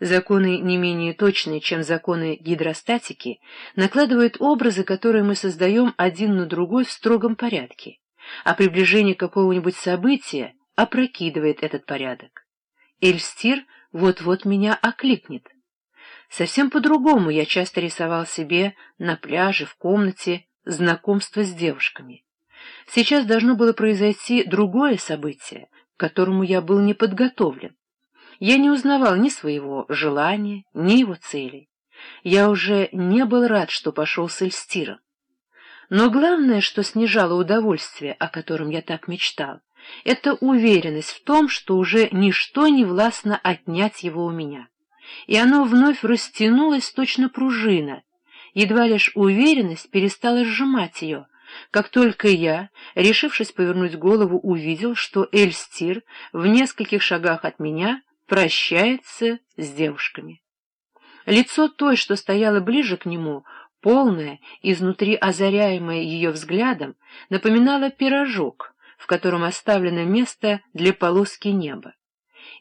Законы не менее точные, чем законы гидростатики, накладывают образы, которые мы создаем один на другой в строгом порядке, а приближение какого-нибудь события опрокидывает этот порядок. Эльстир вот-вот меня окликнет. Совсем по-другому я часто рисовал себе на пляже, в комнате, знакомство с девушками. Сейчас должно было произойти другое событие, к которому я был не подготовлен. Я не узнавал ни своего желания, ни его целей. Я уже не был рад, что пошел с Эльстиром. Но главное, что снижало удовольствие, о котором я так мечтал, это уверенность в том, что уже ничто не властно отнять его у меня. И оно вновь растянулось точно пружина. Едва лишь уверенность перестала сжимать ее, как только я, решившись повернуть голову, увидел, что Эльстир в нескольких шагах от меня прощается с девушками. Лицо той, что стояло ближе к нему, полное, изнутри озаряемое ее взглядом, напоминало пирожок, в котором оставлено место для полоски неба.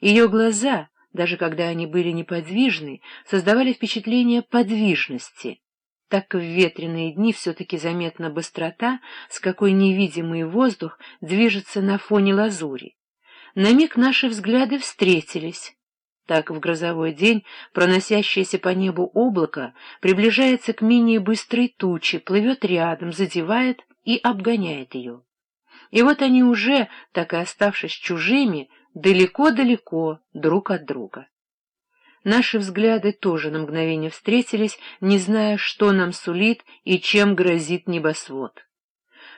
Ее глаза, даже когда они были неподвижны, создавали впечатление подвижности. Так в ветреные дни все-таки заметна быстрота, с какой невидимый воздух движется на фоне лазури. На миг наши взгляды встретились. Так в грозовой день проносящееся по небу облако приближается к менее быстрой туче, плывет рядом, задевает и обгоняет ее. И вот они уже, так и оставшись чужими, далеко-далеко друг от друга. Наши взгляды тоже на мгновение встретились, не зная, что нам сулит и чем грозит небосвод.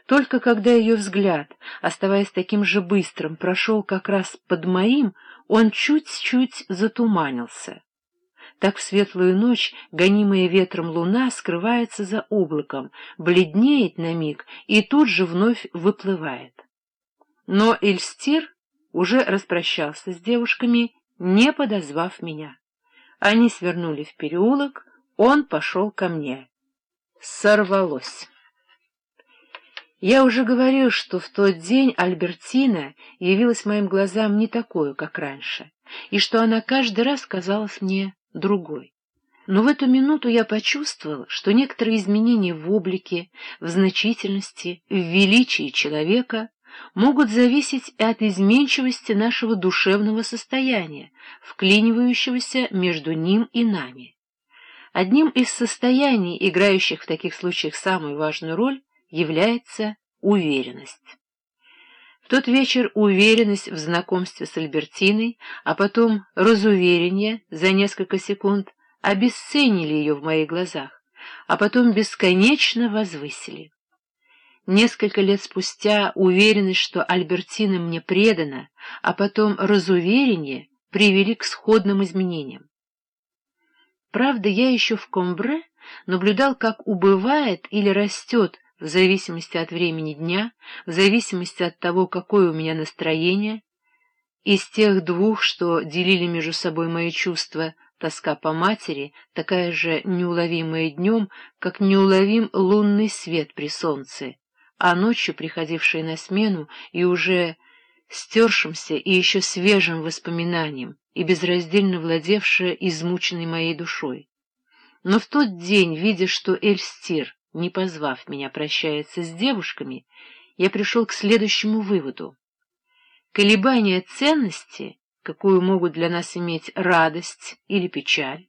Только когда ее взгляд, оставаясь таким же быстрым, прошел как раз под моим, он чуть-чуть затуманился. Так в светлую ночь, гонимая ветром луна, скрывается за облаком, бледнеет на миг и тут же вновь выплывает. Но Эльстир уже распрощался с девушками, не подозвав меня. Они свернули в переулок, он пошел ко мне. Сорвалось. Я уже говорил, что в тот день Альбертина явилась моим глазам не такой, как раньше, и что она каждый раз казалась мне другой. Но в эту минуту я почувствовал, что некоторые изменения в облике, в значительности, в величии человека могут зависеть и от изменчивости нашего душевного состояния, вклинивающегося между ним и нами. Одним из состояний, играющих в таких случаях самую важную роль, является уверенность. В тот вечер уверенность в знакомстве с Альбертиной, а потом разуверение за несколько секунд обесценили ее в моих глазах, а потом бесконечно возвысили. Несколько лет спустя уверенность, что Альбертина мне предана, а потом разуверение привели к сходным изменениям. Правда, я еще в Комбре наблюдал, как убывает или растет в зависимости от времени дня, в зависимости от того, какое у меня настроение, из тех двух, что делили между собой мои чувства, тоска по матери, такая же неуловимая днем, как неуловим лунный свет при солнце, а ночью приходившая на смену и уже стершимся и еще свежим воспоминанием и безраздельно владевшая измученной моей душой. Но в тот день, видя, что Эльстир не позвав меня прощается с девушками, я пришел к следующему выводу. Колебания ценности, какую могут для нас иметь радость или печаль,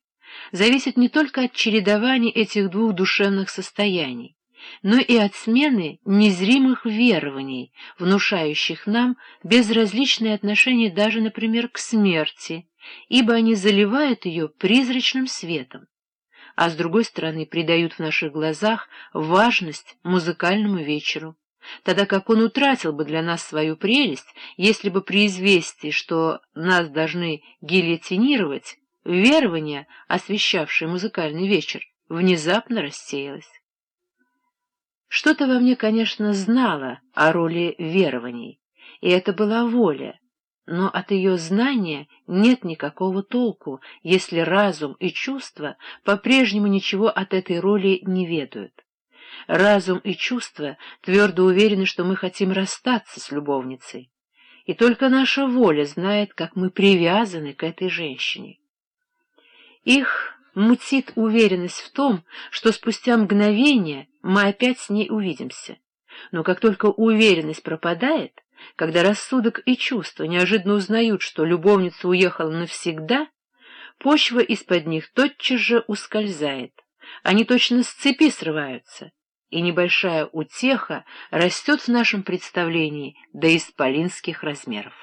зависят не только от чередования этих двух душевных состояний, но и от смены незримых верований, внушающих нам безразличные отношения даже, например, к смерти, ибо они заливают ее призрачным светом а с другой стороны придают в наших глазах важность музыкальному вечеру, тогда как он утратил бы для нас свою прелесть, если бы при известии, что нас должны гильотинировать, верование, освещавшее музыкальный вечер, внезапно рассеялось. Что-то во мне, конечно, знало о роли верований, и это была воля, но от ее знания нет никакого толку, если разум и чувства по-прежнему ничего от этой роли не ведают. Разум и чувства твердо уверены, что мы хотим расстаться с любовницей, и только наша воля знает, как мы привязаны к этой женщине. Их мутит уверенность в том, что спустя мгновение мы опять с ней увидимся. Но как только уверенность пропадает, когда рассудок и чувства неожиданно узнают, что любовница уехала навсегда, почва из-под них тотчас же ускользает, они точно с цепи срываются, и небольшая утеха растет в нашем представлении до исполинских размеров.